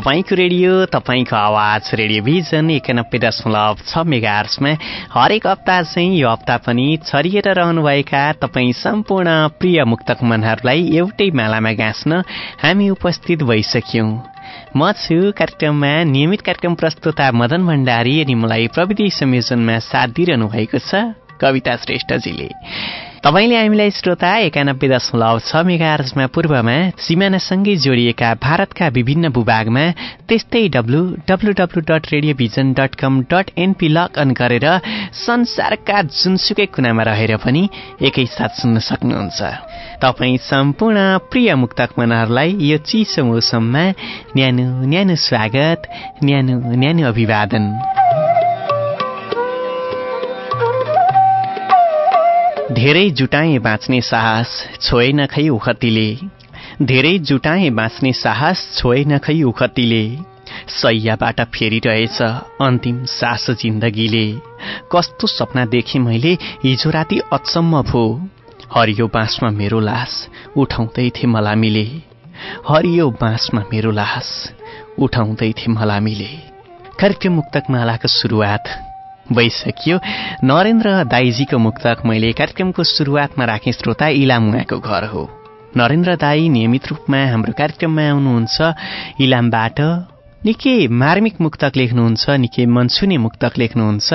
तपाईँको रेडियो तपाईँको आवाज रेडियो भिजन एकानब्बे दशमलव छ मेगा आर्समा हरेक हप्ता चाहिँ यो हप्ता पनि छरिएर रहनुभएका तपाईँ सम्पूर्ण प्रिय मुक्तक मनहरूलाई एउटै मालामा गाँच्न हामी उपस्थित भइसक्यौँ। म छु कार्यक्रममा नियमित कार्यक्रम प्रस्तुता मदन भण्डारी अनि मलाई प्रविधि संयोजनमा साथ दिइरहनु भएको छ कविता श्रेष्ठजीले। तपाईँले हामीलाई श्रोता एकानब्बे दशमलव छ मेगार्समा पूर्वमा सिमानासँगै जोडिएका भारतका विभिन्न भूभागमा त्यस्तै W W W dot radiovision dot com dot NP login गरेर संसारका जुनसुकै कुनामा रहेर पनि एकैसाथ सुन्न सक्नुहुन्छ। तपाईँ सम्पूर्ण प्रिय मुक्तक मनहरूलाई यो चिसो मौसममा न्यानो न्यानो स्वागत न्यानो न्यानो अभिवादन। धेरै जुटाए बाँच्ने साहस छोएन खै उखतीले। धेरै जुटाए बाँच्ने साहस छोएन खै उखतीले। सैयाबाट फेरिरहेछ अन्तिम सास जिन्दगीले। कस्तो सपना देखेँ मैले हिजो राति अचम्म भो। हरियो बाँसमा मेरो लास उठाउँदै थिए मलामीले। हरियो बाँसमा मेरो लास उठाउँदै थिए मलामीले। कार्यक्रम मुक्तक मालाको सुरुवात भइसकियो। नरेन्द्र दाईजीको मुक्तक मैले कार्यक्रमको सुरुवातमा राखेँ श्रोता इलाम उहाँको घर हो। नरेन्द्र दाई नियमित रूपमा हाम्रो कार्यक्रममा आउनुहुन्छ। इलामबाट निकै मार्मिक मुक्तक लेख्नुहुन्छ निकै मनसुने मुक्तक लेख्नुहुन्छ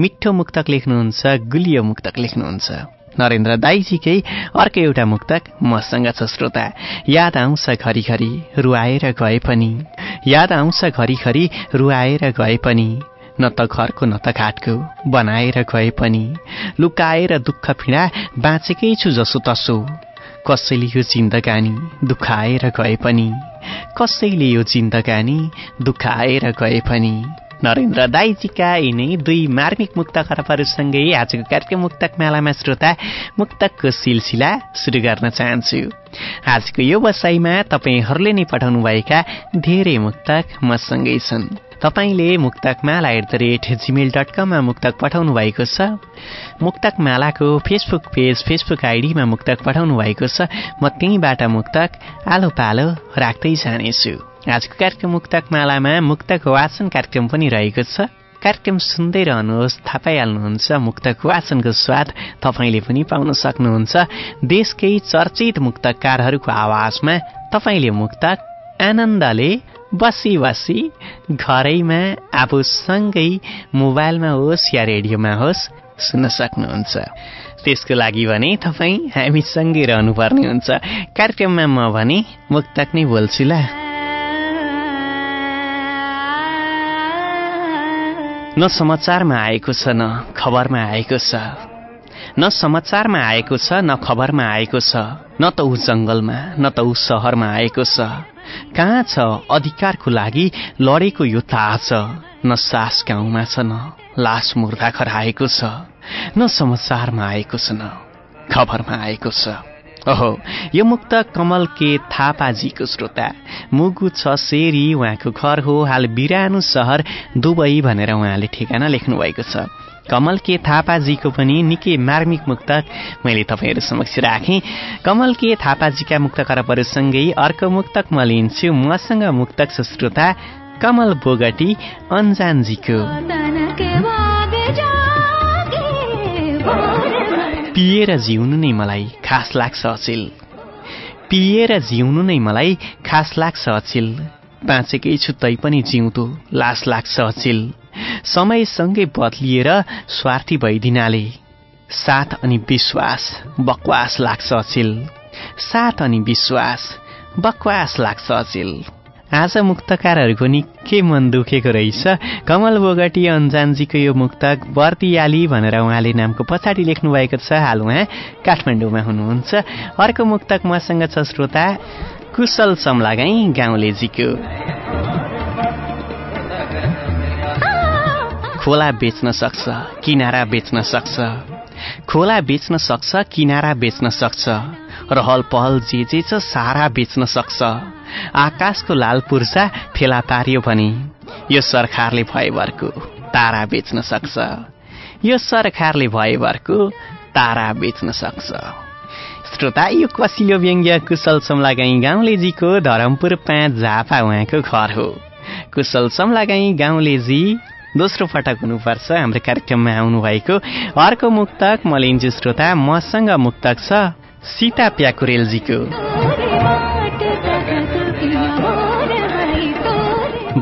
मिठो मुक्तक लेख्नुहुन्छ गुलियो मुक्तक लेख्नुहुन्छ। नरेन्द्र दाईजीकै अर्को एउटा मुक्तक मसँग छ श्रोता। याद आउँछ घरिघरि रुवाएर गए पनि। याद आउँछ घरिघरि रुवाएर गए पनि। न त घरको न त घाटको बनाएर गए पनि लुकाएर दुःख पीडा बाँचेकै छु जसो तसो। कसैले यो जिन्दगानी दुखाएर गए पनि कसैले यो जिन्दगानी दुखाएर गए पनि। नरेन्द्र दाईजीका यिनै दुई मार्मिक मुक्त खरबहरूसँगै आजको कार्यक्रम मुक्तक मेलामा श्रोता मुक्तकको सिलसिला सुरु गर्न चाहन्छु। आजको यो बसाइमा तपाईँहरूले नै पठाउनुभएका धेरै मुक्तक मसँगै छन्। तपाईँले मुक्तक माला at the rate Gmail dot कममा मुक्तक पठाउनु भएको छ। मुक्तक मालाको फेसबुक पेज फेसबुक आइडीमा मुक्तक पठाउनु भएको छ। म त्यहीँबाट मुक्तक आलो पालो राख्दै जानेछु। आजको कार्यक्रम मुक्तक मालामा मुक्तक वाचन कार्यक्रम पनि रहेको छ। कार्यक्रम सुन्दै रहनुहोस् थाहा पाइहाल्नुहुन्छ मुक्तक वाचनको स्वाद तपाईँले पनि पाउन सक्नुहुन्छ। देशकै चर्चित मुक्तकारहरूको आवाजमा तपाईँले मुक्तक आनन्दले बसी बसी घरैमा आफूसँगै मोबाइलमा होस् या रेडियोमा होस् सुन्न सक्नुहुन्छ। त्यसको लागि भने तपाईँ हामीसँगै रहनुपर्ने हुन्छ। कार्यक्रममा म भने मुक्तक नै बोल्छु ल। न समाचारमा आएको छ न खबरमा आएको छ। न समाचारमा आएको छ न खबरमा आएको छ। न त ऊ जङ्गलमा न त ऊ सहरमा आएको छ। कहाँ छ? अधिकारको लागि लडेको यो ताज न सास गाउँमा छ न लास मुर्दा खराएको छ न समाचारमा आएको छ न खबरमा आएको छ। ओहो यो मुक्त कमल के थापाजीको श्रोता। मुगु छ सेरी उहाँको घर हो। हाल बिरानो सहर दुबई भनेर उहाँले ठेगाना लेख्नु भएको छ। कमल के थापाजीको पनि निकै मार्मिक मुक्तक मैले तपाईँहरू समक्ष राखेँ। कमल के थापाजीका मुक्त करपहरूसँगै अर्को मुक्तक म लिन्छु। मसँग मुक्तक श्रोता कमल बोगटी अन्जानजीको। पिएर जिउनु नै मलाई खास लाग्छ अचिल। पिएर जिउनु नै मलाई खास लाग्छ अचिल। बाँचेकै छु तै पनि जिउँदो लास लाग्छ अचिल। समयसँगै बदलिएर स्वार्थी भइदिनाले। साथ अनि विश्वास बकवास लाग्छ अचिल। साथ अनि विश्वास बकवास लाग्छ अचिल। आज मुक्तकारहरूको निकै मन दुखेको रहेछ। कमल बोगटी अन्जानजीको यो मुक्तक बर्तियाली भनेर उहाँले नामको पछाडि लेख्नु भएको छ। हाल उहाँ काठमाडौँमा हुनुहुन्छ। अर्को मुक्तक मसँग छ श्रोता कुशल समलागाई गाउँलेजीको। खोला बेच्न सक्छ किनारा बेच्न सक्छ। खोला बेच्न सक्छ किनारा बेच्न सक्छ। रहल पहल जे जे छ सारा बेच्न सक्छ। आकाशको लाल पुर्जा फेला पारियो भने यो सरकारले भएभरको तारा बेच्न सक्छ। यो सरकारले भएभरको तारा बेच्न सक्छ। श्रोता यो कसिलो व्यङ्ग्य कुशल समलागाई गाउँलेजीको धरमपुर पाँच झापा उहाँको घर हो। कुशल समलागाई गाउँलेजी दोस्रो पटक हुनुपर्छ। हाम्रो कार्यक्रममा आउनुभएको अर्को मुक्तक म लिन्छु श्रोता मसँग मुक्तक छ सीता प्याकुरेलजीको।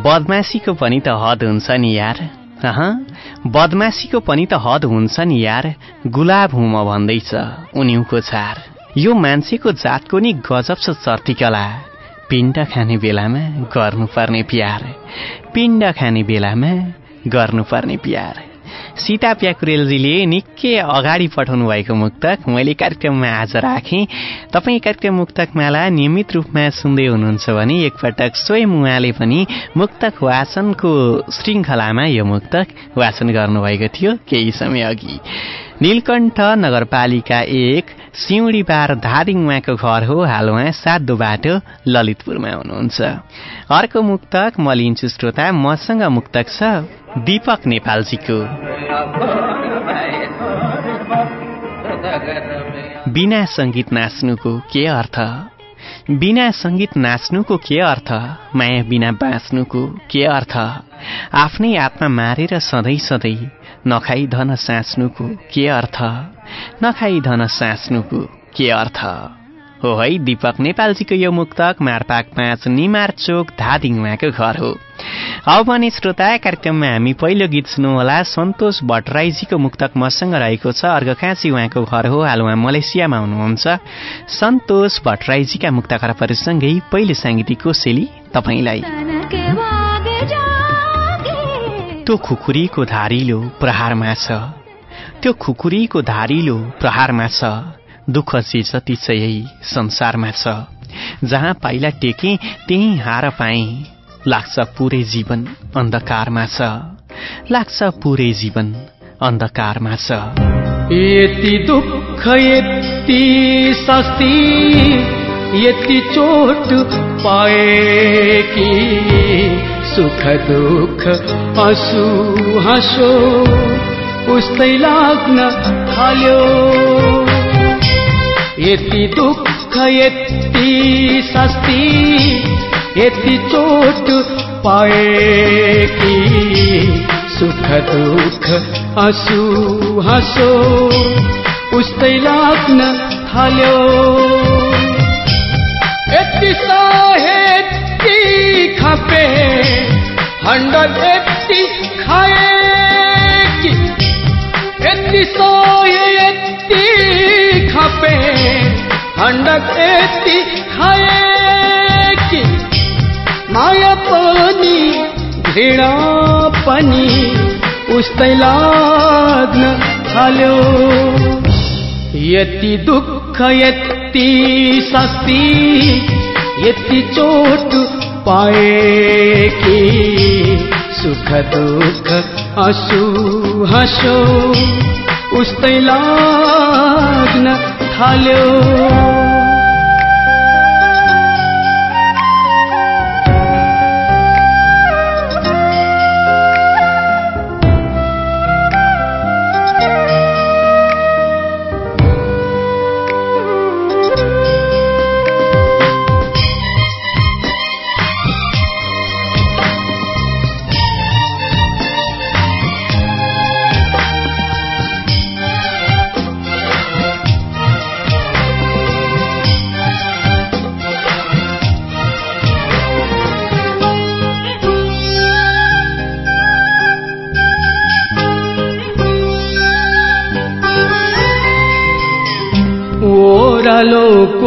बदमासीको पनि त हद हुन्छ नि यार। बदमासीको पनि त हद हुन्छ नि यार। गुलाब हुँ म भन्दैछ उनीको छार यो मान्छेको जातको नि गजब छ चर्तिकला। पिण्ड खाने बेलामा गर्नुपर्ने प्यार। पिण्ड खाने बेलामा गर्नुपर्ने प्यार। सीता प्याकुरेलजीले निकै अगाडि पठाउनु भएको मुक्तक मैले कार्यक्रममा आज राखेँ। तपाईँ कार्यक्रम मुक्तक माला नियमित रूपमा सुन्दै हुनुहुन्छ भने एकपटक स्वयं उहाँले पनि मुक्तक वाचनको श्रृङ्खलामा यो मुक्तक वाचन गर्नुभएको थियो केही समय अघि। नीलकण्ठ नगरपालिका एक सिउडी बार धादिङ उहाँको घर हो। हाल उहाँ सातो बाटो ललितपुरमा हुनुहुन्छ। अर्को मुक्तक म लिन्छु श्रोता मसँग मुक्तक छ दीपक नेपालजीको। बिना सङ्गीत नाच्नुको के अर्थ? बिना सङ्गीत नाच्नुको के अर्थ? माया बिना बाँच्नुको के अर्थ? आफ्नै आत्मा मारेर सधैँ सधैँ नखाइधन साँच्नुको के अर्थ? नखाइधन साँच्नुको के अर्थ? हो है दीपक नेपालजीको यो मुक्तक मारपाक पाँच निमार चोक धादिङ उहाँको घर हो। अब भने श्रोता कार्यक्रममा हामी पहिलो गीत सुन्नुहोला सन्तोष भट्टराईजीको मुक्तक मसँग रहेको छ अर्घकाँची उहाँको घर हो हाल उहाँ मलेसियामा हुनुहुन्छ। सन्तोष भट्टराईजीका मुक्त खरबहरूसँगै पहिलो साङ्गीतिक कोसेली तपाईँलाई। त्यो खुकुरीको धारिलो प्रहारमा छ। त्यो खुकुरीको धारिलो प्रहारमा छ दुःख जे जति छ यही संसारमा छ। जहाँ पाइला टेके त्यही हार पाए। लाग्छ पुरै जीवन अन्धकारमा छ। लाग्छ पुरै जीवन अन्धकारमा छ। यति दुःख यति सस्ती यति चोट पाए कि सुख दुःख आँसु हाँसो। उस्तै लाग्न थाल्यो। यति दुःख यति सस्ती यति चोट पाए कि सुख दुःख आँसु हाँसो उस्तै लाग्न थाल्यो। यति साहेती खपे हन्डल यति खाए यति सोए यति खपे हन्डक यति खाए कि माया पनि घृणा पनि उस्तै लाग्न थाल्यो। यति दुःख यति सस्ती यति चोट पाए कि सुख दुःख आँसु हाँसो उस्तै लाग्न थाल्यो।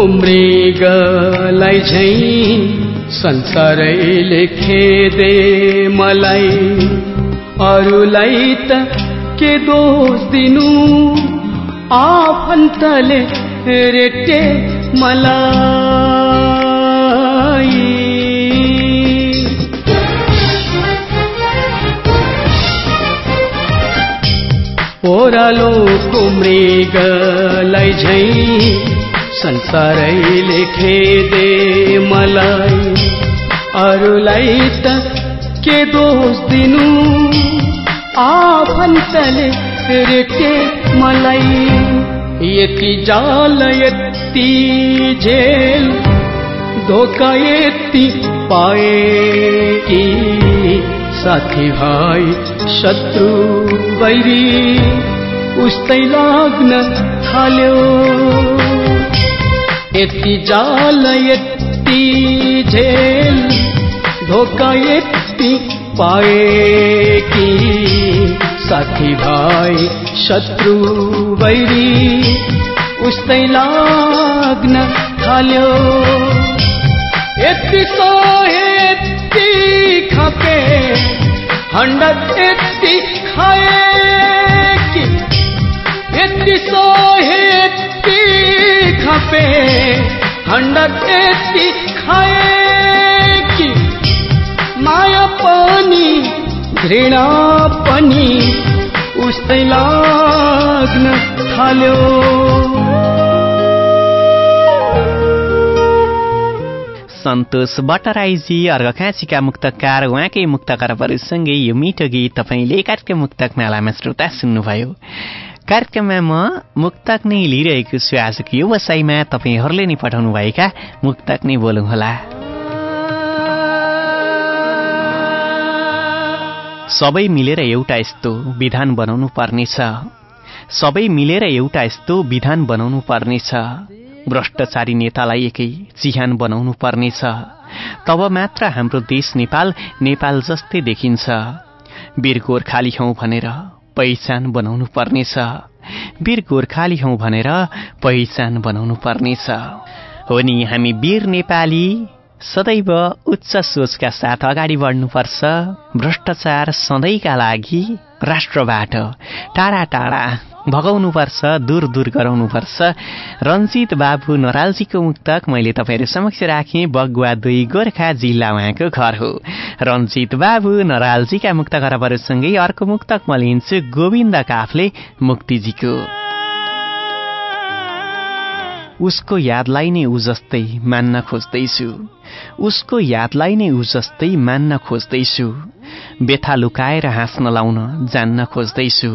मृगलाई झै संसारैले खेदे मलाई। अरूलाई त के दोष दिनु, आफन्तले रेटे मलाई। ओह्रालोको मृगलाई झै संसारैले खेदे मलाई। अरूलाई त के दोष दिनु? आफन्तले रेटे मलाई। यति जाल यति झेल धोका यति पाए कि साथी भाइ शत्रु वैरी उस्तै लाग्न थाल्यो। यति जाल यति झेल धोका यति पाए कि साथी भाइ शत्रु वैरी उस्तै लाग्न थाल्यो। यति सहे यति खपे हन्डत यति खाए कि यति सहे खपे हन्डत यति खाए कि माया पनि घृणा पनि उस्तै लाग्न थाल्यो सन्तोष बटराईजी अर्घखाँचीका मुक्तकार उहाँकै मुक्तकरहरूसँगै यो मिठो गीत तपाईँले कार्यक्रम मुक्तक मेलामा श्रोता सुन्नुभयो। कार्यक्रममा म मुक्तक नै लिइरहेको छु आजको यो वसाइमा तपाईँहरूले नै पठाउनुभएका मुक्तक नै बोलौँला सबै मिलेर एउटा यस्तो विधान बनाउनु पर्नेछ। सबै मिलेर एउटा यस्तो विधान बनाउनु पर्नेछ। भ्रष्टाचारी नेतालाई एकै चिहान बनाउनु पर्नेछ। तब मात्र हाम्रो देश नेपाल नेपाल जस्तै देखिन्छ। वीर गोर्खाली हौ भनेर पहिचान बनाउनु पर्नेछ। वीर गोर्खाली हौ भनेर पहिचान बनाउनु पर्नेछ। हो नि हामी वीर नेपाली। सदैव उच्च सोचका साथ अगाडि बढ्नुपर्छ। भ्रष्टाचार सधैँका लागि राष्ट्रबाट टाढा टाढा भगाउनुपर्छ दूर दूर गराउनुपर्छ। रञ्जित बाबु नरालजीको मुक्तक मैले तपाईँहरू समक्ष राखेँ। बगुवा दुई गोर्खा जिल्ला उहाँको घर हो। रञ्जित बाबु नरालजीका मुक्त खरबहरूसँगै अर्को मुक्तक म लिन्छु गोविन्द काफले मुक्तिजीको। उसको यादलाई नै ऊ जस्तै मान्न खोज्दैछु। उसको यादलाई नै ऊ जस्तै मान्न खोज्दैछु। बेथा लुकाएर हाँस्न लाउन जान्न खोज्दैछु।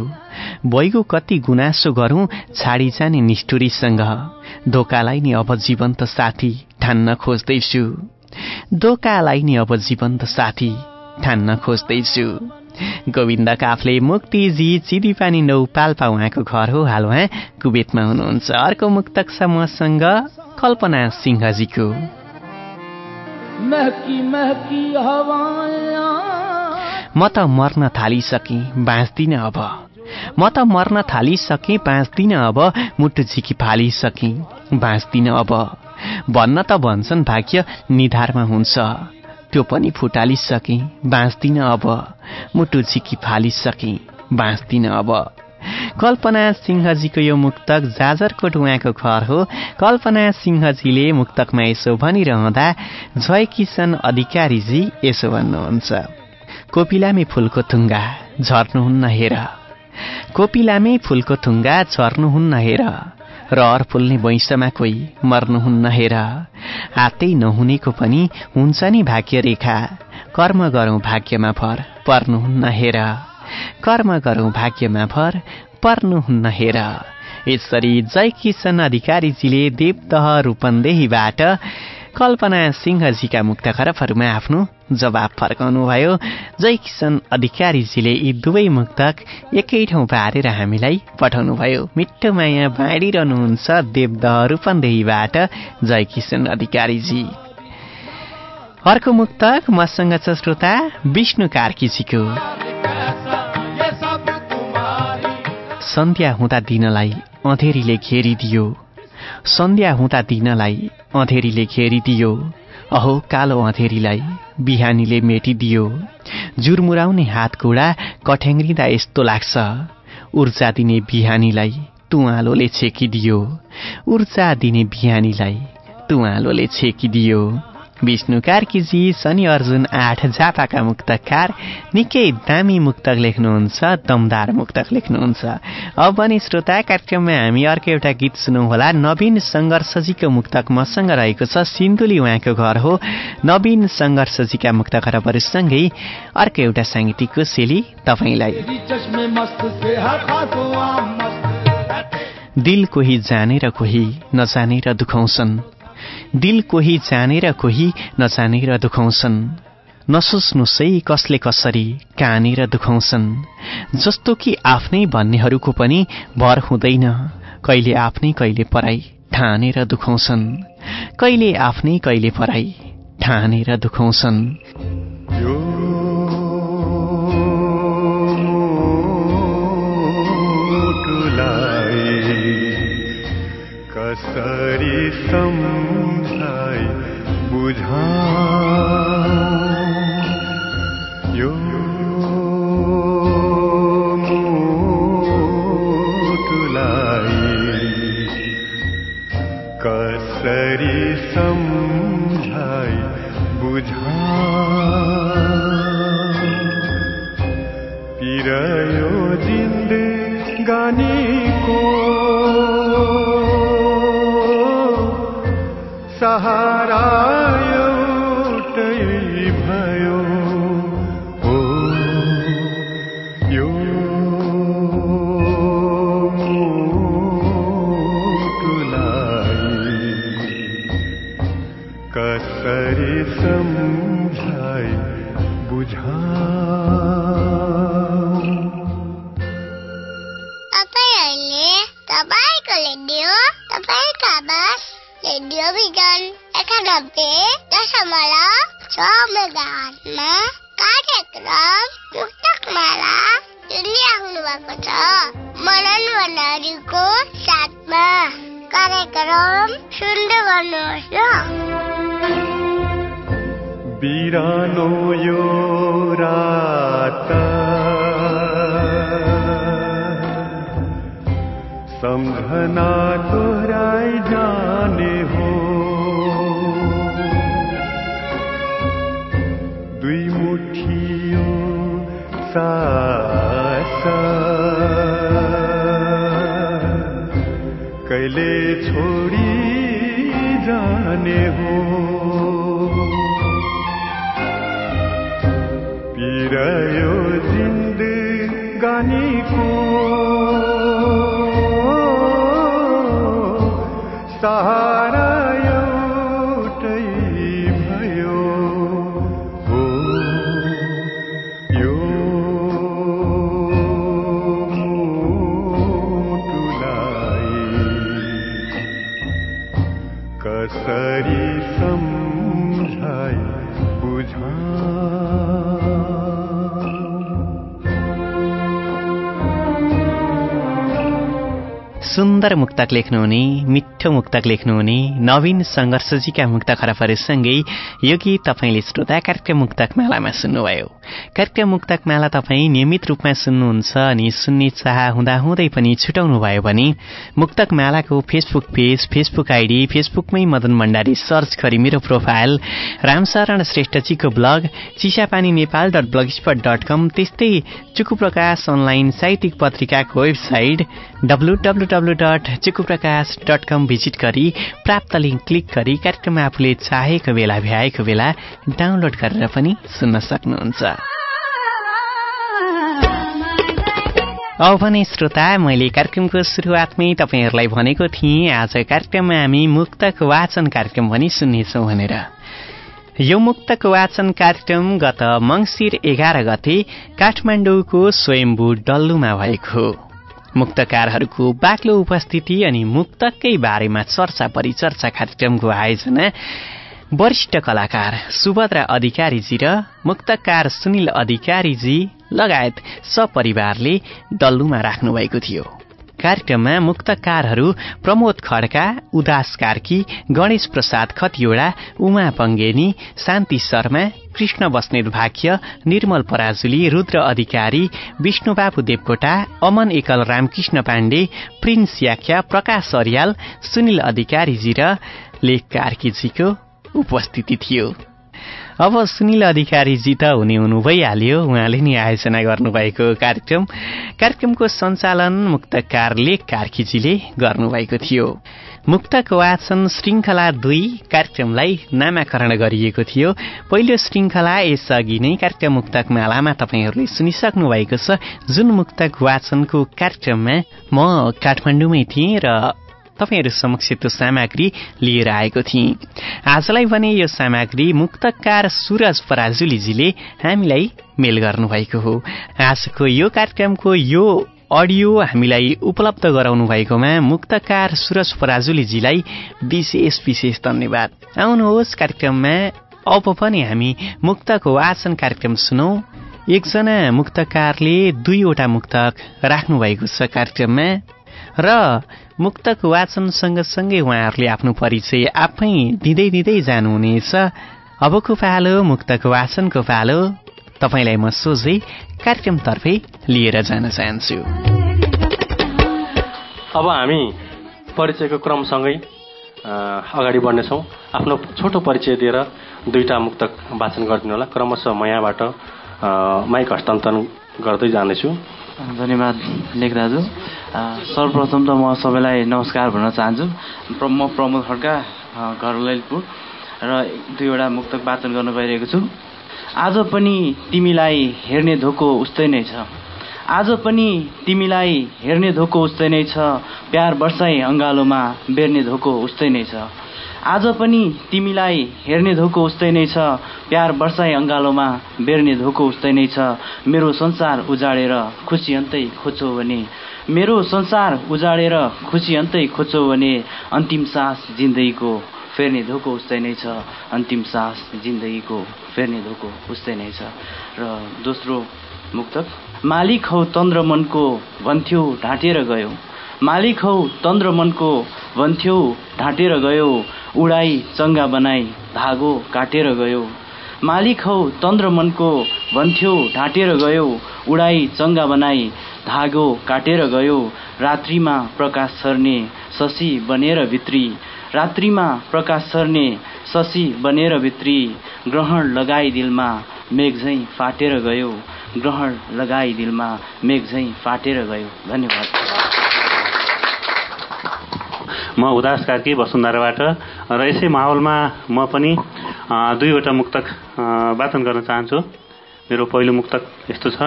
बैगो कति गुनासो गरौँ छाडी जाने निष्ठुरीसँग। धोकालाई नि अब जीवन्त साथी ठान्न खोज्दैछु। धोकालाई नि अब जीवन्त साथी ठान्न खोज्दैछु। गोविन्द काफले मुक्तिजी चिदिपानी नौ पाल्पा उहाँको घर हो हाल उहाँ कुवेतमा हुनुहुन्छ। अर्को मुक्तक छ मसँग कल्पना सिंहजीको। म त मर्न थालिसकेँ बाँच्दिनँ अब। म त मर्न थालिसकेँ बाँच्दिनँ अब। मुटु झिकी फालिसकेँ बाँच्दिनँ अब। भन्न त भन्छन् भाग्य निधारमा हुन्छ। त्यो पनि फुटालिसकेँ बाँच्दिनँ अब। मुटु झिकी फालिसकेँ बाँच्दिनँ अब। कल्पना सिंहजीको यो मुक्तक जाजरकोट उहाँको घर हो। कल्पना सिंहजीले मुक्तकमा यसो भनिरहँदा जय किशन अधिकारीजी यसो भन्नुहुन्छ। कोपिलामै फुलको थुङ्गा झर्नुहुन्न हेर। कोपिलामै फुलको थुङ्गा झर्नुहुन्न हेर। रहर फुल्ने वैंशमा कोही मर्नुहुन्न हेर। हातै नहुनेको पनि हुन्छ नि भाग्य रेखा कर्म गरौँ भाग्यमा भर पर्नुहुन्न हेर। कर्म गरौँ भाग्यमा भर पर्नुहुन्न हेर। यसरी जय किशन अधिकारीजीले देवदह रूपन्देहीबाट कल्पना सिंहजीका मुक्त खरबहरूमा आफ्नो जवाब फर्काउनुभयो। जय किशन अधिकारीजीले यी दुवै मुक्तक एकै ठाउँ पारेर हामीलाई पठाउनुभयो। मिठो माया बाँडिरहनुहुन्छ देवदह रूपन्देहीबाट जय किशन अधिकारीजी अर्को मुक्तक मसँग छ श्रोता विष्णु कार्कीजीको। सन्ध्या हुँदा दिनलाई अँधेरीले घेरिदियो। सन्ध्या हुँदा दिनलाई अँधेरीले घेरिदियो। अहो कालो अँधेरीलाई बिहानीले मेटिदियो। जुरमुराउने हात घुँडा कठ्याङ्ग्रिँदा यस्तो लाग्छ। ऊर्जा दिने बिहानीलाई तुवालोले छेकिदियो। ऊर्जा दिने बिहानीलाई तुवालोले छेकिदियो। विष्णु कार्कीजी शनि अर्जुन आठ झापाका मुक्तकार निकै दामी मुक्तक लेख्नुहुन्छ दमदार मुक्तक लेख्नुहुन्छ अब पनि श्रोता कार्यक्रममा हामी अर्को एउटा गीत सुनौँ होला नवीन सङ्घर्षजीको मुक्तक मसँग रहेको छ सिन्धुली उहाँको घर हो नवीन सङ्घर्षजीका मुक्त खरबहरूसँगै अर्को एउटा साङ्गीतिकको शैली तपाईँलाई दिल कोही जानेर कोही नजानेर दुखाउँछन् दिल कोही जानेर कोही नजानेर दुखाउँछन्। नसोच्नु कसले कसरी कानेर दुखाउँछन्। जस्तो कि आफ्नै भन्नेहरूको पनि भर हुँदैन। कहिले आफ्नै कहिले पराई ठानेर दुखाउँछन्। कहिले आफ्नै कहिले पराई ठानेर दुखाउँछन्। कसरी सम्झाइ बुझा यो कसरी सम्झाइ बुझा पिरयो जिन्द गानीको सहारा मेगाहर्जमा कार्यक्रम मुक्तक माला सुनिराख्नु भएको छ। मनन भण्डारीको साथमा कार्यक्रम सुन्दै गर्नुहोस् ल। बिरानो यो रात। सम्झना दोहोऱ्याइ जाने कहिले छोडी जाने हो? पिरयो जिन्दगानीको सहारा सुन्दर मुक्तक लेख्नुहुने मिठो मुक्तक लेख्नुहुने नवीन सङ्घर्षजीका मुक्त खराबहरूसँगै यो गीत तपाईँले श्रोता कार्यक्रम मुक्तक मालामा सुन्नुभयो। कार्यक्रम मुक्तक माला तपाईँ नियमित रूपमा सुन्नुहुन्छ अनि सुन्ने चाह हुँदाहुँदै पनि छुटाउनु भयो भने मुक्तक मालाको फेसबुक पेज फेसबुक आइडी फेसबुकमै मदन भण्डारी सर्च गरी मेरो profile Ramsharan श्रेष्ठजीको blog Chisapani Nepal dot blogspot dot com त्यस्तै चुकु प्रकाश अनलाइन साहित्यिक पत्रिकाको website W W W dot Chuku Prakash dot कम भिजिट गरी प्राप्त लिङ्क क्लिक गरी कार्यक्रम आफूले चाहेको बेला भ्याएको बेला डाउनलोड गरेर पनि सुन्न सक्नुहुन्छ। अब भने श्रोता मैले कार्यक्रमको सुरुवातमै तपाईँहरूलाई भनेको थिएँ आज कार्यक्रममा हामी मुक्तक वाचन कार्यक्रम पनि सुन्नेछौँ भनेर। यो मुक्तक वाचन कार्यक्रम गत मङ्सिर एघार गते काठमाडौँको स्वयम्भू डल्लुमा भएको हो। मुक्तकारहरूको बाक्लो उपस्थिति अनि मुक्तकै बारेमा चर्चा परिचर्चा कार्यक्रमको आयोजना वरिष्ठ कलाकार सुभद्रा अधिकारीजी र मुक्तकार सुनिल अधिकारीजी लगायत सपरिवारले डल्लुमा राख्नुभएको थियो। कार्यक्रममा मुक्तकारहरू प्रमोद खड्का उदास कार्की गणेश प्रसाद खतिवड़ा उमा पङ्गेनी शान्ति शर्मा कृष्ण बस्नेत भाग्य निर्मल पराजुली रुद्र अधिकारी विष्णुबाबु देवकोटा अमन एकल रामकृष्ण पाण्डे प्रिन्स याख्या प्रकाश अरियाल सुनिल अधिकारीजी र लेख कार्कीजीको उपस्थिति थियो। अब सुनिल अधिकारीजी त हुने हुनु भइहाल्यो उहाँले नै आयोजना गर्नुभएको कार्यक्रम। कार्यक्रमको सञ्चालन मुक्तकार लेख कार्कीजीले गर्नुभएको थियो। मुक्तक वाचन श्रृङ्खला दुई कार्यक्रमलाई नामाकरण गरिएको थियो। पहिलो श्रृङ्खला यसअघि नै कार्यक्रम मुक्तक मालामा तपाईँहरूले सुनिसक्नु भएको छ। जुन मुक्तक वाचनको कार्यक्रममा म काठमाडौँमै थिएँ र तपाईँहरू समक्ष त्यो सामग्री लिएर आएको थिएँ। आजलाई भने यो सामग्री मुक्तकार सुरज पराजुलीजीले हामीलाई मेल गर्नुभएको हो। आजको यो कार्यक्रमको यो अडियो हामीलाई उपलब्ध गराउनु भएकोमा मुक्तकार सुरज पराजुलीजीलाई विशेष विशेष धन्यवाद। आउनुहोस् कार्यक्रममा अब पनि हामी मुक्तको वाचन कार्यक्रम सुनौ। एकजना मुक्तकारले दुईवटा मुक्तक राख्नु भएको छ कार्यक्रममा। र मुक्तक वाचन सँगसँगै उहाँहरूले आफ्नो परिचय आफै दिँदै दिँदै जानुहुनेछ। अबको पालो मुक्तक वाचनको पालो तपाईँलाई म सोझै कार्यक्रमतर्फै लिएर जान चाहन्छु। अब हामी परिचयको क्रमसँगै अ, अगाडि बढ्नेछौँ। आफ्नो छोटो परिचय दिएर दुईटा मुक्तक वाचन गरिदिनु होला। क्रमशः म यहाँबाट माइक हस्तान्तरण गर्दै जानेछु। धन्यवाद लेख दाजु सर्वप्रथम त म सबैलाई नमस्कार भन्न चाहन्छु। म प्रमोद खड्का घर ललितपुर र दुईवटा मुक्तक वाचन गर्न गइरहेको छु। आज पनि तिमीलाई हेर्ने धोको उस्तै नै छ। आज पनि तिमीलाई हेर्ने धोको उस्तै नै छ। प्यार वर्षाई अङ्गालोमा बेर्ने धोको उस्तै नै छ। आज पनि तिमीलाई हेर्ने धोको उस्तै नै छ। प्यार वर्षाई अङ्गालोमा बेर्ने धोको उस्तै नै छ। मेरो संसार उजाडेर खुसी अन्तै खोज्छौ भने। मेरो संसार उजाडेर खुसी अन्तै खोज्छौ भने अन्तिम सास जिन्दगीको फेर्ने धोको उस्तै नै छ। अन्तिम सास जिन्दगीको फेर्ने धोको उस्तै नै छ। र दोस्रो मुक्तक मालिक हौ तन्द्र मनको भन्थ्यौ ढाँटेर गयो। मालिक हौ तन्द्र मनको भन्थ्यौ ढाँटेर गयो। उडाई चङ्गा बनाई धागो काटेर गयो। मालिक हौ तन्द्र मनको भन्थ्यौ ढाँटेर गयो उडाई चङ्गा बनाई धागो काटेर गयो रात्रिमा प्रकाश सर्ने शशी बनेर भित्री। रात्रिमा प्रकाश सर्ने शशी बनेर भित्री। ग्रहण लगाई दिलमा मेघ झैँ फाटेर गयो। ग्रहण लगाई दिलमा मेघ झैँ फाटेर गयो। धन्यवाद। म उदास कार्की वसुन्धराबाट र यसै माहौलमा म पनि दुईवटा मुक्तक वाचन गर्न चाहन्छु। मेरो पहिलो मुक्तक यस्तो छ।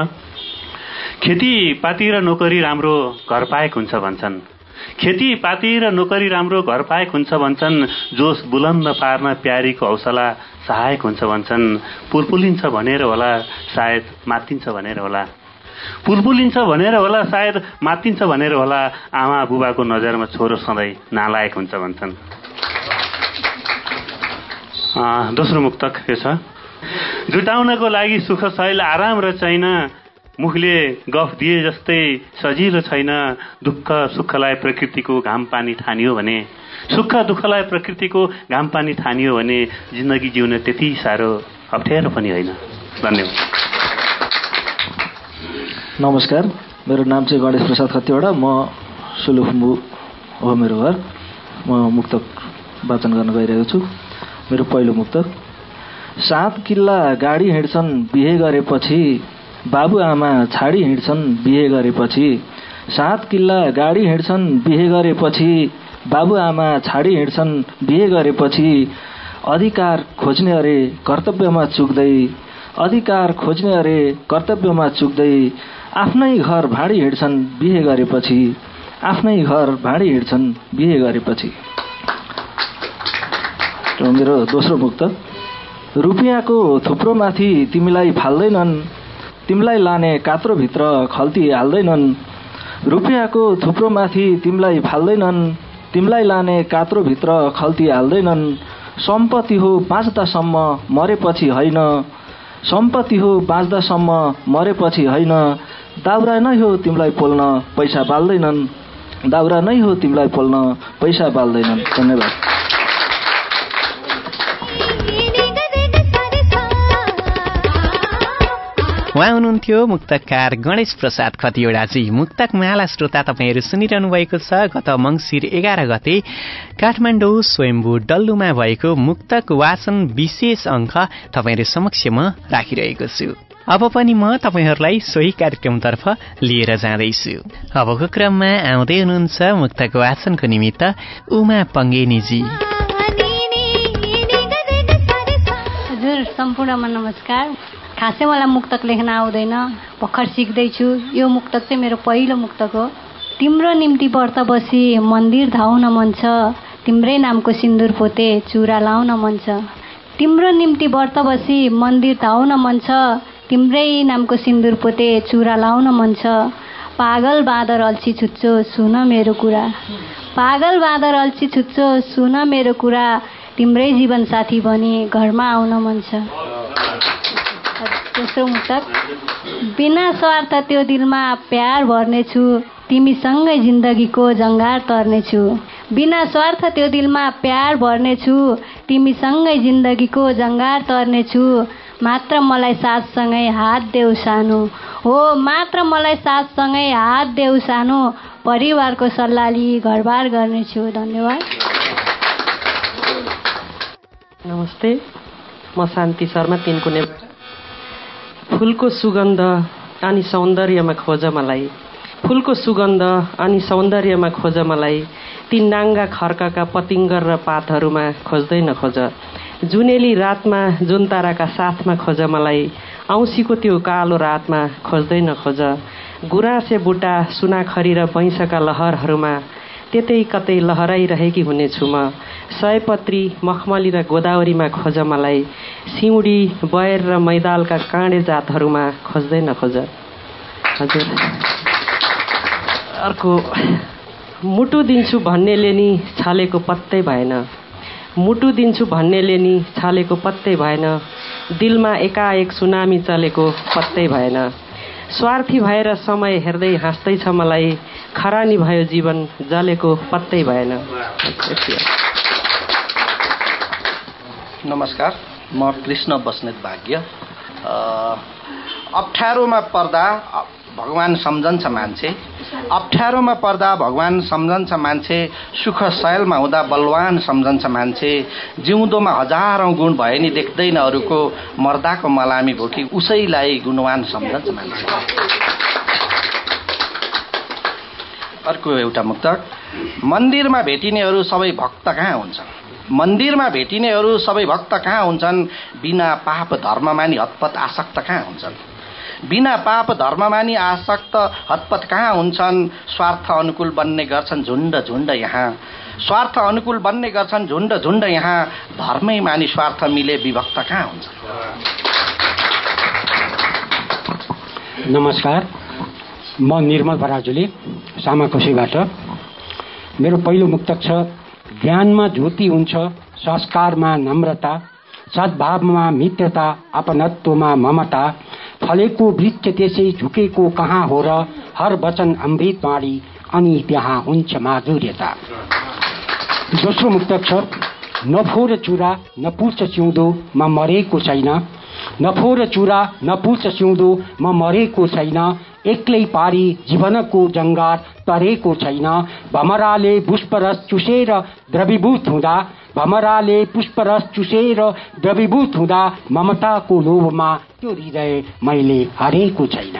खेतीपाती र नोकरी राम्रो घर पाएको हुन्छ भन्छन्। खेतीपाती र नोकरी राम्रो घर पाएको हुन्छ भन्छन्। जोस बुलन्द पार्न प्यारीको हौसला सहायक हुन्छ भन्छन्। पुलपुलिन्छ भनेर होला सायद मातिन्छ भनेर होला। पुलपुलिन्छ भनेर होला सायद मातिन्छ भनेर होला। आमा बुबाको नजरमा छोरो सधैँ नालायक हुन्छ भन्छन्। दोस्रो मुक्तक यो छ? जुटाउनको लागि सुख शैल आराम र छैन। मुखले गफ दिए जस्तै सजिलो छैन। दुःख सुखलाई प्रकृतिको घाम पानी ठानियो भने सुख दुःखलाई प्रकृतिको घाम पानी ठानियो भने जिन्दगी जिउन त्यति साह्रो अप्ठ्यारो पनि होइन। धन्यवाद। नमस्कार मेरो नाम चाहिँ गणेश प्रसाद खतिवडा म सुलुखुम्बु हो मेरो घर म मुक्तक वाचन गर्न गइरहेको छु मेरो पहिलो मुक्तक। सात किल्ला गाडी हिँड्छन् बिहे गरेपछि बाबुआमा छाडी हिँड्छन् बिहे गरेपछि। सात किल्ला गाडी हिँड्छन् बिहे गरेपछि बाबुआमा छाडी हिँड्छन् बिहे गरेपछि। अधिकार खोज्ने अरे कर्तव्यमा चुक्दै अधिकार खोज्ने अरे कर्तव्यमा चुक्दै आफ्नै घर भाँडी हिँड्छन् बिहे गरेपछि आफ्नै घर भाँडी हिँड्छन् बिहे गरेपछि। मेरो दोस्रो मुक्त। रुपियाँको थुप्रोमाथि तिमीलाई फाल्दैनन् तिमीलाई लाने कात्रोभित्र खल्ती हाल्दैनन्। रुपियाँको थुप्रोमाथि तिमीलाई फाल्दैनन् तिमीलाई लाने कात्रोभित्र खल्ती हाल्दैनन्। सम्पत्ति हो बाँच्दासम्म मरेपछि होइन सम्पत्ति हो बाँच्दासम्म मरेपछि होइन। दाउरा नै हो तिमीलाई पोल्न पैसा बाल्दैनन्। दाउरा नै हो तिमीलाई पोल्न पैसा पाल्दैनन् धन्यवाद। उहाँ हुनुहुन्थ्यो मुक्तकार गणेश प्रसाद खतिवडाजी। मुक्तक माला श्रोता तपाईँहरू सुनिरहनु भएको छ गत मङ्सिर एघार गते काठमाडौँ स्वयम्भू डल्लुमा भएको मुक्तक वाचन विशेष अङ्क तपाईँहरू समक्ष म राखिरहेको छु। अब पनि म तपाईँहरूलाई सोही कार्यक्रमतर्फ लिएर जाँदैछु। अबको क्रममा आउँदै हुनुहुन्छ मुक्तक वाचनको निमित्त उमा पङ्गेनीजी। हजुर सम्पूर्णमा नमस्कार खासै मलाई मुक्तक लेख्न आउँदैन भर्खर सिक्दैछु। यो मुक्तक चाहिँ मेरो पहिलो मुक्तक हो। तिम्रो निम्ति व्रत बसी मन्दिर धाउन मन छ। तिम्रै नामको सिन्दुर पोते चुरा लाउन मन छ। तिम्रो निम्ति व्रत बसी मन्दिर धाउन मन छ। तिम्रै नामको सिन्दुर पोते चुरा लाउन मन छ। पागल बाँदर अल्छी छुच्चो सुन मेरो कुरा। पागल बाँदर अल्छी छुच्चो सुन मेरो कुरा। तिम्रै जीवन साथी बनी घरमा आउन मन छ। दोस्रो मुक्तक। बिना स्वार्थ त्यो दिलमा प्यार भर्नेछु। तिमीसँगै जिन्दगीको जङ्गार तर्नेछु। बिना स्वार्थ त्यो दिलमा प्यार भर्नेछु। तिमीसँगै जिन्दगीको जङ्गार तर्नेछु। मात्र मलाई साथसँगै हात देऊ सानो हो मात्र मलाई साथसँगै हात देऊ सानो परिवारको सल्लाह लिई घरबार गर्नेछु। धन्यवाद। नमस्ते। म शान्ति शर्मा तिनको ने फुलको सुगन्ध अनि सौन्दर्यमा खोज मलाई। फुलको सुगन्ध अनि सौन्दर्यमा खोज मलाई। ती नाङ्गा खर्कका पतिङ्गर र पातहरूमा खोज्दै नखोज। जुनेली रातमा जुन ताराका साथमा खोज मलाई औँसीको त्यो कालो रातमा खोज्दै नखोज गुराँसे बुटा सुनाखरी र बैंसका लहरहरूमा त्यतै कतै लहराइरहेकी हुनेछु म। सयपत्री मखमली र गोदावरीमा खोज मलाई सिउँडी बयर र मैदालका काँडे जातहरूमा खोज्दै नखोज हजुर। अर्को मुटु दिन्छु भन्नेले नि छालेको पत्तै भएन। मुटु दिन्छु भन्नेले नि छालेको पत्तै भएन। दिलमा एकाएक सुनामी चलेको पत्तै भएन। स्वार्थी भएर समय हेर्दै हाँस्दैछ मलाई। खरानी भयो जीवन जलेको पत्तै भएन। नमस्कार म कृष्ण बस्नेत भाग्य। अप्ठ्यारोमा पर्दा भगवान् सम्झन्छ मान्छे। अप्ठ्यारोमा पर्दा भगवान् सम्झन्छ मान्छे सुख शैलमा हुँदा बलवान सम्झन्छ मान्छे। जिउँदोमा हजारौँ गुण भए नि देख्दैन अरूको मर्दाको मलामी भोकी उसैलाई गुणवान सम्झन्छ मान्छे। अर्को एउटा मुक्तक मन्दिरमा भेटिनेहरू सबै भक्त कहाँ हुन्छन्? मन्दिरमा भेटिनेहरू सबै भक्त कहाँ हुन्छन्? बिना पाप धर्ममानी हतपत आसक्त कहाँ हुन्छन्? बिना पाप धर्ममानी आसक्त हतपत कहाँ हुन्छन्? स्वार्थ अनुकूल बन्ने गर्छन् झुन्ड झुन्ड यहाँ। स्वार्थ अनुकूल बन्ने गर्छन् झुन्ड झुन्ड यहाँ। धर्मै मानि स्वार्थ मिले विभक्त कहाँ हुन्छ नमस्कार। म निर्मल पराजुली सामाकोसीबाट मेरो पहिलो मुक्तक छ ज्ञानमा ज्योति हुन्छ संस्कारमा नम्रता सद्भावमा मित्रता अपनत्वमा ममता फलेको वृक्ष त्यसै झुकेको कहाँ हो र हर वचन अमृत बाणी अनि त्यहाँ हुन्छ माधुर्यता। दोस्रो मुक्तक छ नफोर चुरा नपुर्छ सिउँदो म मरेको छैन। नफोर चुरा नपुर्छ सिउँदो म मरेको छैन। एक्लै पारी जीवनको जङ्गार तरेको छैन। भमराले पुष्परस चुसेर द्रवीभूत हुँदा भमराले पुष्परस चुसेर द्रवीभूत हुँदा ममताको लोभमा त्यो हृदय मैले हरेको छैन।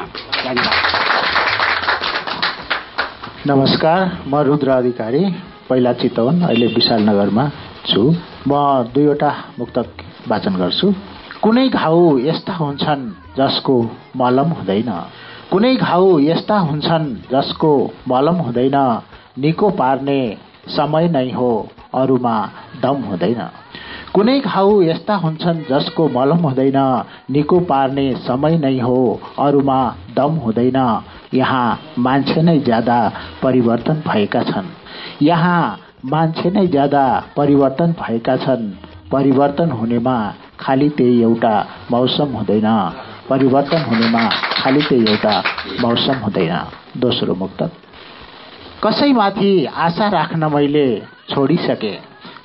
नमस्कार म रुद्र अधिकारी पहिला चितवन अहिले विशालनगरमा छु। म दुईवटा मुक्तक वाचन गर्छु। कुनै घाउ यस्ता हुन्छन् जसको मलम हुँदैन। कुनै घाउ यस्ता हुन्छन् जसको मलम हुँदैन। निको पार्ने समय नै हो। अरूमा दम हुँदैन। कुनै घाउ यस्ता हुन्छन् जसको मलम हुँदैन। निको पार्ने समय नै हो अरूमा दम हुँदैन। यहाँ मान्छे नै ज्यादा परिवर्तन भएका छन्। यहाँ मान्छे नै ज्यादा परिवर्तन भएका छन्। परिवर्तन हुनेमा खालि त्यही एउटा मौसम हुँदैन। परिवर्तन हुनेमा खालि त्यही एउटा मौसम हुँदैन। दोस्रो मुक्त कसैमाथि आशा राख्न मैले छोडिसके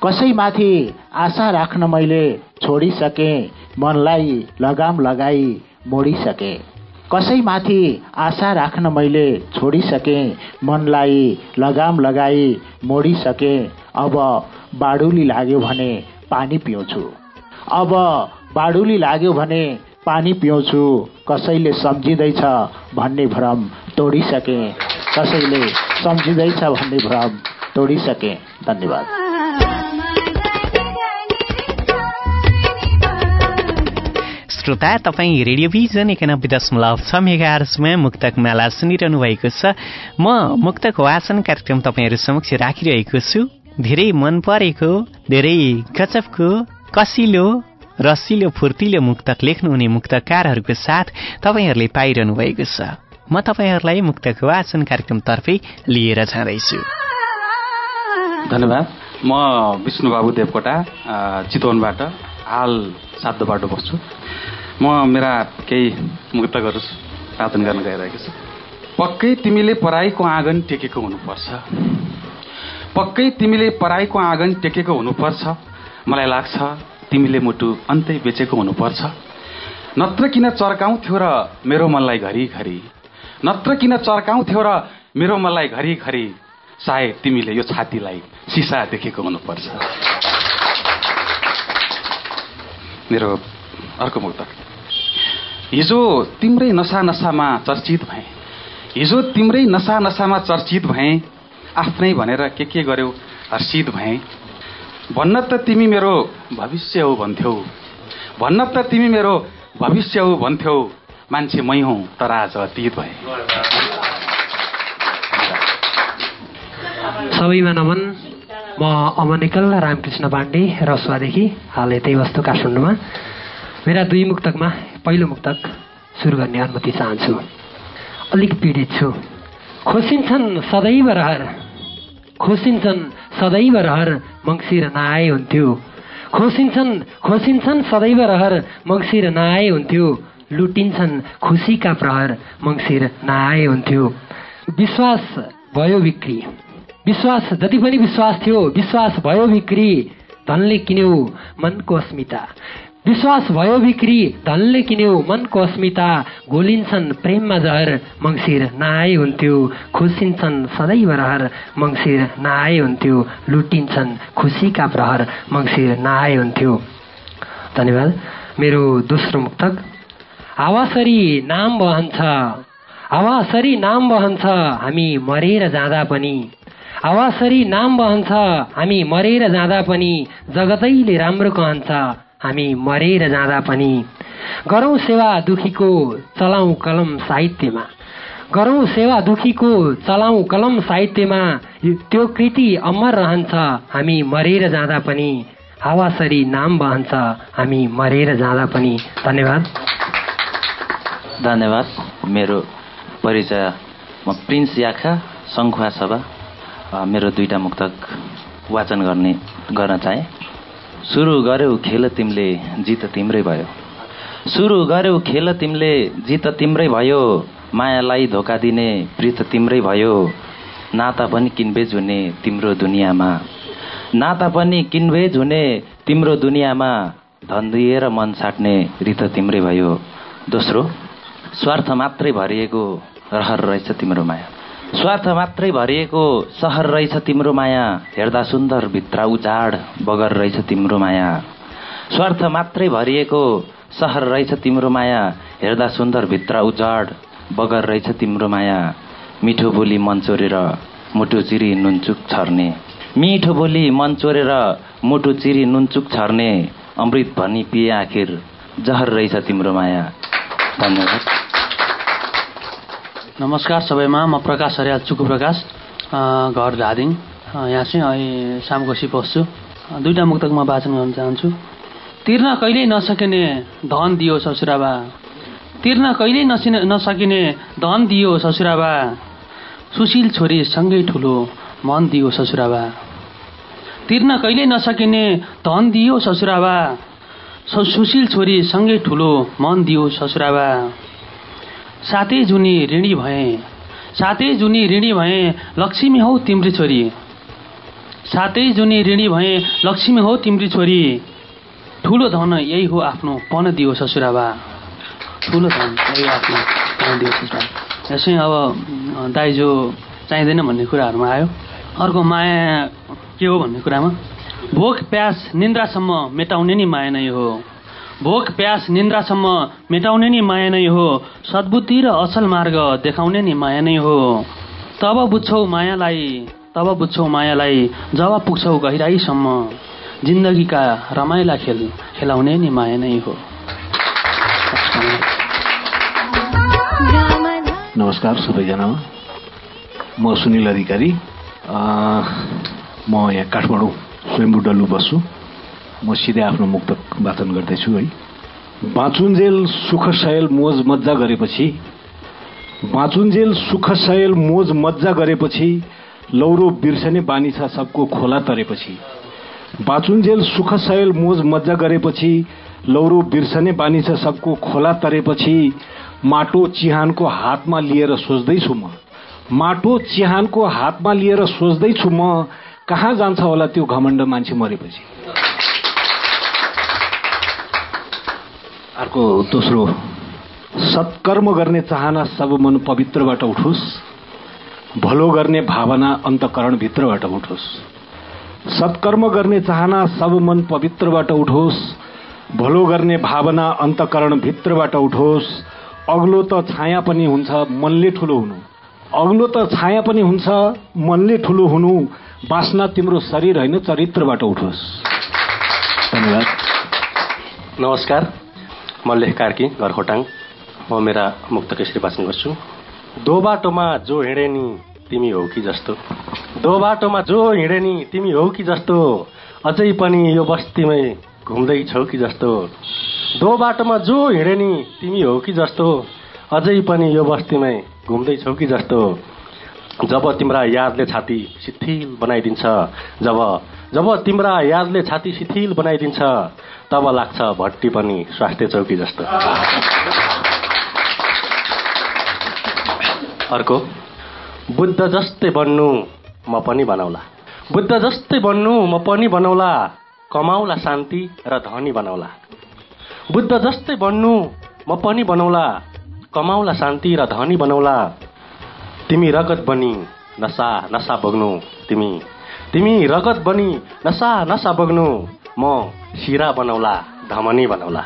कसैमाथि आशा राख्न मैले छोडिसके मनलाई लगाम लगाई मोडिसके कसैमाथि आशा राख्न मैले छोडिसके मनलाई लगाम लगाई मोडिसके अब बाडुली लाग्यो भने पानी पिउँछु। अब बाडुली लाग्यो भने पानी पिउँछु कसैले सम्झिँदैछ भन्ने भ्रम तोडिसके। कसैले सम्झिँदैछ भन्ने भ्रम तोडिसके। धन्यवाद। श्रोता तपाईँ रेडियोभिजन एकानब्बे दशमलव छ मेगा आर्समा मुक्तक माला सुनिरहनु भएको छ। म मुक्तक वाचन कार्यक्रम तपाईँहरू समक्ष राखिरहेको छु। धेरै मन परेको धेरै गजबको कसिलो रसिलो फुर्तिलो मुक्तक लेख्नुहुने मुक्तकारहरूको साथ तपाईँहरूले पाइरहनु भएको छ। म तपाईँहरूलाई मुक्तक वाचन कार्यक्रमतर्फै लिएर जाँदैछु। धन्यवाद। म विष्णुबाबु देवकोटा चितवनबाट हाल सातो बस्छु। म मेरा केही मुक्तकहरू वाचन गर्न गइरहेको छु। पक्कै तिमीले पराईको आँगन टेकेको हुनुपर्छ। पक्कै तिमीले पराईको आँगन टेकेको हुनुपर्छ। मलाई लाग्छ तिमीले मुटु अन्तै बेचेको हुनुपर्छ। नत्र किन चर्काउँथ्यो र मेरो मनलाई घरिघरि नत्र किन चर्काउँथ्यो र मेरो मनलाई घरिघरि सायद तिमीले यो छातीलाई सिसा देखेको हुनुपर्छ? मेरो अर्को मुक्तक हिजो तिम्रै नसा नसामा चर्चित भए। हिजो तिम्रै नसा नसामा चर्चित भए। आफ्नै भनेर के के गर्यौ हर्षित भए। भन्न त तिमी मेरो भविष्य हो भन्थ्यौ। भन्न त तिमी मेरो भविष्य हो भन्थ्यौ। मान्छे मै हौ तर आज अतीत भए। सबैमा नमन। म अमनिकल रामकृष्ण पाण्डे रसुवादेखि हाल यतै वस्तु काठमाडौँमा मेरा दुई मुक्तकमा पहिलो मुक्तक सुरु गर्ने अनुमति चाहन्छु। अलिक पीडित छु। खोसिन्छन् सदैव रहर। खोसिन्छन् सदैव रहर मङ्सिर नआए हुन्थ्यो। खोसिन्छन् खोसिन्छन् सदैव रहर मङ्सिर नआए हुन्थ्यो। लुटिन्छन्। खुसीका प्रहर मङ्सिर नआए हुन्थ्यो। विश्वास भयो बिक्री। विश्वास जति पनि विश्वास थियो विश्वास भयो बिक्री धनले किन्यौ मनको अस्मिता विश्वास भयो बिक्री धनले किन्यौ मनको अस्मिता गोलिन्छन् प्रेममा जहर मङ्सिर नआए हुन्थ्यो। खुसिन्छन् सदैव रहर मङ्सिर नआए हुन्थ्यो। लुटिन्छन् खुसीका प्रहर मङ्सिर नआए हुन्थ्यो। धन्यवाद। मेरो दोस्रो मुक्तक। हावासरी नाम बहन्छ। हावासरी नाम बहन्छ हामी मरेर जाँदा पनि। हावासरी नाम बहन्छ हामी मरेर जाँदा पनि। जगतैले राम्रो कहन्छ हामी मरेर जाँदा पनि। गरौँ सेवा दुखीको चलाउँ कलम साहित्यमा। गरौँ सेवा दुखीको चलाउँ कलम साहित्यमा। त्यो कृति अमर रहन्छ हामी मरेर जाँदा पनि। हावासरी नाम बहन्छ हामी मरेर जाँदा पनि। धन्यवाद। धन्यवाद। मेरो परिचय म प्रिन्स याखा सङ्खुवा सभा। मेरो दुईटा मुक्तक वाचन गर्ने गर्न चाहे। सुरु गर्यौ खेल तिमीले जित तिम्रै भयो। सुरु गर्यौ खेल तिमीले जित तिम्रै भयो। मायालाई धोका दिने प्रीत तिम्रै भयो। नाता पनि किनबेच हुने तिम्रो दुनियाँमा। नाता पनि किनबेच हुने तिम्रो दुनियाँमा। धन दिएर मन साट्ने रित तिम्रै भयो। दोस्रो स्वार्थ मात्रै भरिएको रहर रहेछ तिम्रो माया। स्वार्थ मात्रै भरिएको सहर रहेछ तिम्रो माया। हेर्दा सुन्दर भित्र उजाड बगर रहेछ तिम्रो माया। स्वार्थ मात्रै भरिएको सहर रहेछ तिम्रो माया। हेर्दा सुन्दर भित्र उजाड बगर रहेछ तिम्रो माया। मिठो बोली मन चोरेर मुटु चिरी नुनचुक छर्ने। मिठो बोली मन चोरेर मुटु चिरी नुनचुक छर्ने। अमृत भनी पिए आखिर जहर रहेछ तिम्रो माया। धन्यवाद। नमस्कार सबैमा म प्रकाश हरियाल चुकु प्रकाश घर धादिङ यहाँ चाहिँ अहिले सामकोसी बस्छु दुईवटा मुक्तक म वाचन गर्न चाहन्छु। तिर्न कहिल्यै नसकिने धन दियो ससुराबा। तिर्न कहिल्यै नसिने नसकिने धन दियो ससुराबा। सुशील छोरी सँगै ठुलो मन दियो ससुराबा। तिर्न कहिल्यै नसकिने धन दियो ससुराबा। सुशील छोरी सँगै ठुलो मन दियो ससुराबा। साथै जुनी ऋणी भए। सातै जुनी ऋणी भए लक्ष्मी हौ तिम्री छोरी। सातै जुनी ऋणी भए लक्ष्मी हो तिम्री छोरी। ठुलो धन यही हो आफ्नो पन दियो ससुराबा। ठुलो धन यही हो आफ्नो पन दियो ससुरा यसै अब दाइजो चाहिँदैन भन्ने कुराहरूमा आयो। अर्को माया के हो भन्ने कुरामा? भोक प्यास निन्द्रासम्म मेटाउने नि माया नै हो। भोक प्यास निन्द्रासम्म मेटाउने नि माया नै हो। सद्बुद्धि र असल मार्ग देखाउने नि माया नै हो। तब बुझ्छौ मायालाई तब बुझ्छौ मायालाई जब पुग्छौ गहिराईसम्म। जिन्दगीका रमाइला खेल खेलाउने नि माया नै हो। नमस्कार सबैजनामा म सुनिल अधिकारी। म यहाँ काठमाडौँ स्वयम्भू डल्लु बस्छु। म सिधै आफ्नो मुक्त वाचन गर्दैछु है। बाँचुन्जेल सुख सयल मोज मजा गरेपछि बाँचुन्जेल सुख सयल मोज मजा गरेपछि लौरो बिर्सने बानी छ सबको खोला तरेपछि। बाँचुन्जेल सुख सयल मोज मजा गरेपछि लौरो बिर्सने बानी छ सबको खोला तरेपछि माटो चिहानको हातमा लिएर सोच्दैछु म। माटो चिहानको हातमा लिएर सोच्दैछु म कहाँ जान्छ होला त्यो घमण्ड मान्छे मरेपछि? अर्को दोस्रो सत्कर्म गर्ने चाहना सब मन पवित्रबाट उठोस् भलो गर्ने भावना अन्तकरण भित्रबाट उठोस्। सत्कर्म गर्ने चाहना सब मन पवित्रबाट उठोस् भलो गर्ने भावना अन्तकरण भित्रबाट उठोस्। अग्लो त छाया पनि हुन्छ मनले ठुलो हुनु। अग्लो त छाया पनि हुन्छ मनले ठुलो हुनु। बाँच्न तिम्रो शरीर होइन चरित्रबाट उठोस्। धन्यवाद। नमस्कार। म लेख कार्की घर खोटाङ म मेरा मुक्त केसरी वाचन गर्छु। दो बाटोमा जो हिँडे नि तिमी हौ कि जस्तो। दो बाटोमा जो हिँडे नि तिमी हौ कि जस्तो। अझै पनि यो बस्तीमै घुम्दैछौ कि जस्तो। दो बाटोमा जो हिँडे नि तिमी हौ कि जस्तो। अझै पनि यो बस्तीमै घुम्दैछौ कि जस्तो। जब तिम्रा यादले छाती शिथिल बनाइदिन्छ जब जब तिम्रा यादले छाती शिथिल बनाइदिन्छ तब लाग्छ भट्टी पनि स्वास्थ्य चौकी जस्तो। अर्को बुद्ध जस्तै बन्नु म पनि बनाउला। बुद्ध जस्तै बन्नु म पनि बनाउला। कमाउला शान्ति र धनी बनाउला। बुद्ध जस्तै बन्नु म पनि बनाउला। कमाउला शान्ति र धनी बनाउला। तिमी रगत बनी नसा नसा बग्नु तिमी तिमी रगत बनी नसा नसा बग्नु म शिरा बनाउला धमनी बनाउला।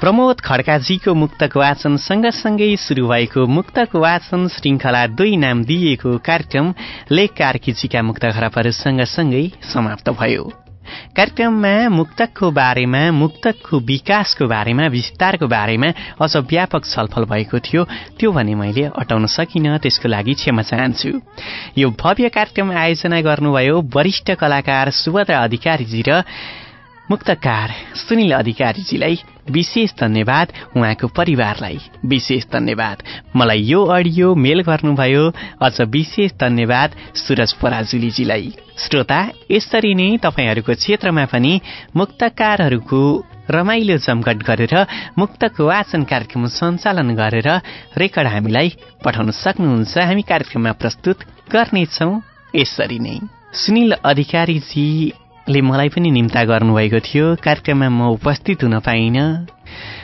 प्रमोद खड्काजीको मुक्तक वाचन सँगसँगै सुरु भएको मुक्तक वाचन श्रृङ्खला दुई नाम दिइएको कार्यक्रम लेख कार्कीजीका मुक्त खराबहरू सँगसँगै समाप्त भयो। कार्यक्रममा मुक्तकको बारेमा मुक्तकको विकासको बारेमा विस्तारको बारेमा अझ व्यापक छलफल भएको थियो। त्यो भने मैले अटाउन सकिनँ त्यसको लागि क्षमा चाहन्छु। यो भव्य कार्यक्रम आयोजना गर्नुभयो वरिष्ठ कलाकार सुभद्रा अधिकारीजी र मुक्तकार सुनिल अधिकारीजीलाई विशेष धन्यवाद उहाँको परिवारलाई। विशेष धन्यवाद। मलाई यो अडियो मेल गर्नुभयो। अझ विशेष धन्यवाद सुरज पराजुलीजीलाई। श्रोता यसरी नै तपाईँहरूको क्षेत्रमा पनि मुक्तकारहरूको रमाइलो जमघट गरेर मुक्तक वाचन कार्यक्रम सञ्चालन गरेर रेकर्ड हामीलाई पठाउन सक्नुहुन्छ। हामी कार्यक्रममा प्रस्तुत गर्नेछौ यसरी नै। सुनिल अधिकारीजी ले मलाई पनि निम्ता गर्नुभएको थियो। कार्यक्रममा म उपस्थित हुन पाइनँ।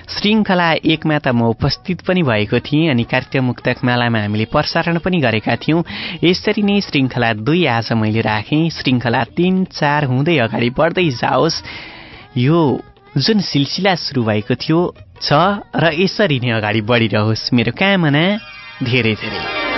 श्रृङ्खला एकमा त म उपस्थित पनि भएको थिएँ अनि कार्यक्रम मुक्तक मालामा हामीले प्रसारण पनि गरेका थियौँ। यसरी नै श्रृङ्खला दुई आज मैले राखेँ। श्रृङ्खला तिन चार हुँदै अगाडि बढ्दै जाओस्। यो जुन सिलसिला सुरु भएको थियो छ र यसरी नै अगाडि बढिरहोस्। मेरो कामना धेरै धेरै।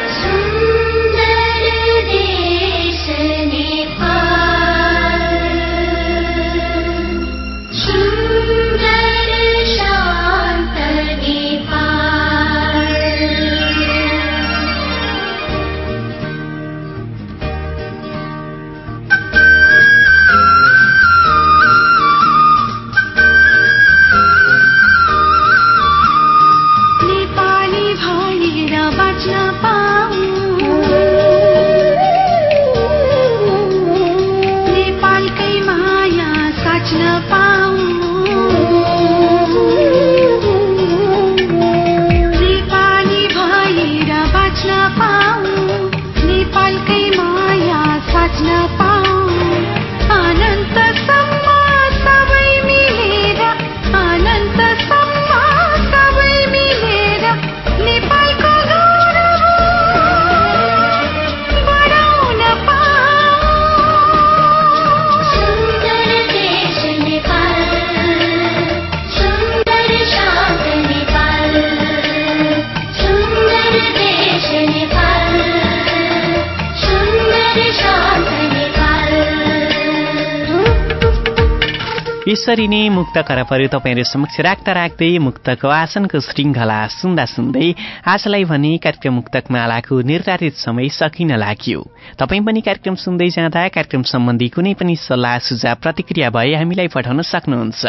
यसरी नै मुक्त करपहरू तपाईँहरू समक्ष राख्दा राख्दै मुक्तको आसनको श्रृङ्खला सुन्दा सुन्दै आजलाई भने कार्यक्रम मुक्तक मालाको निर्धारित समय सकिन लाग्यो। तपाईँ पनि कार्यक्रम सुन्दै जाँदा कार्यक्रम सम्बन्धी कुनै पनि सल्लाह सुझाव प्रतिक्रिया भए हामीलाई पठाउन सक्नुहुन्छ।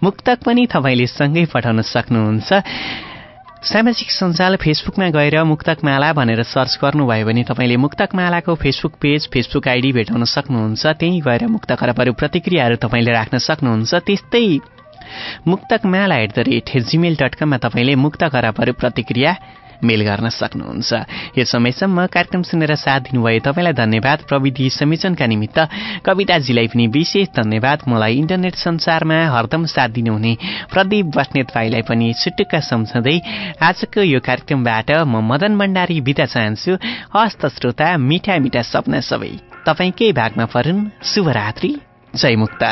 मुक्तक पनि तपाईँले सँगै पठाउन सक्नुहुन्छ। सामाजिक सञ्जाल फेसबुकमा गएर मुक्तक माला भनेर सर्च गर्नुभयो भने तपाईँले मुक्तक मालाको फेसबुक पेज फेसबुक आइडी भेटाउन सक्नुहुन्छ। त्यहीँ गएर मुक्त खरबहरू प्रतिक्रियाहरू तपाईँले राख्न सक्नुहुन्छ। त्यस्तै Muktak Mala at the rate Gmail dot कममा तपाईँले मुक्त खराबहरू प्रतिक्रिया मेल गर्न सक्नुहुन्छ। यो समयसम्म कार्यक्रम सुनेर साथ दिनुभयो तपाईँलाई धन्यवाद। प्रविधि संयोजनका निमित्त कविताजीलाई पनि विशेष धन्यवाद। मलाई इन्टरनेट संसारमा हरदम साथ दिनुहुने प्रदीप बस्नेत भाइलाई पनि छुटुक्क सम्झँदै आजको यो कार्यक्रमबाट म मदन भण्डारी बिदा चाहन्छु। हस्त श्रोता मिठा मिठा सपना सबै तपाईँकै भागमा परुन् शुभरात्रि। जय मुक्ता।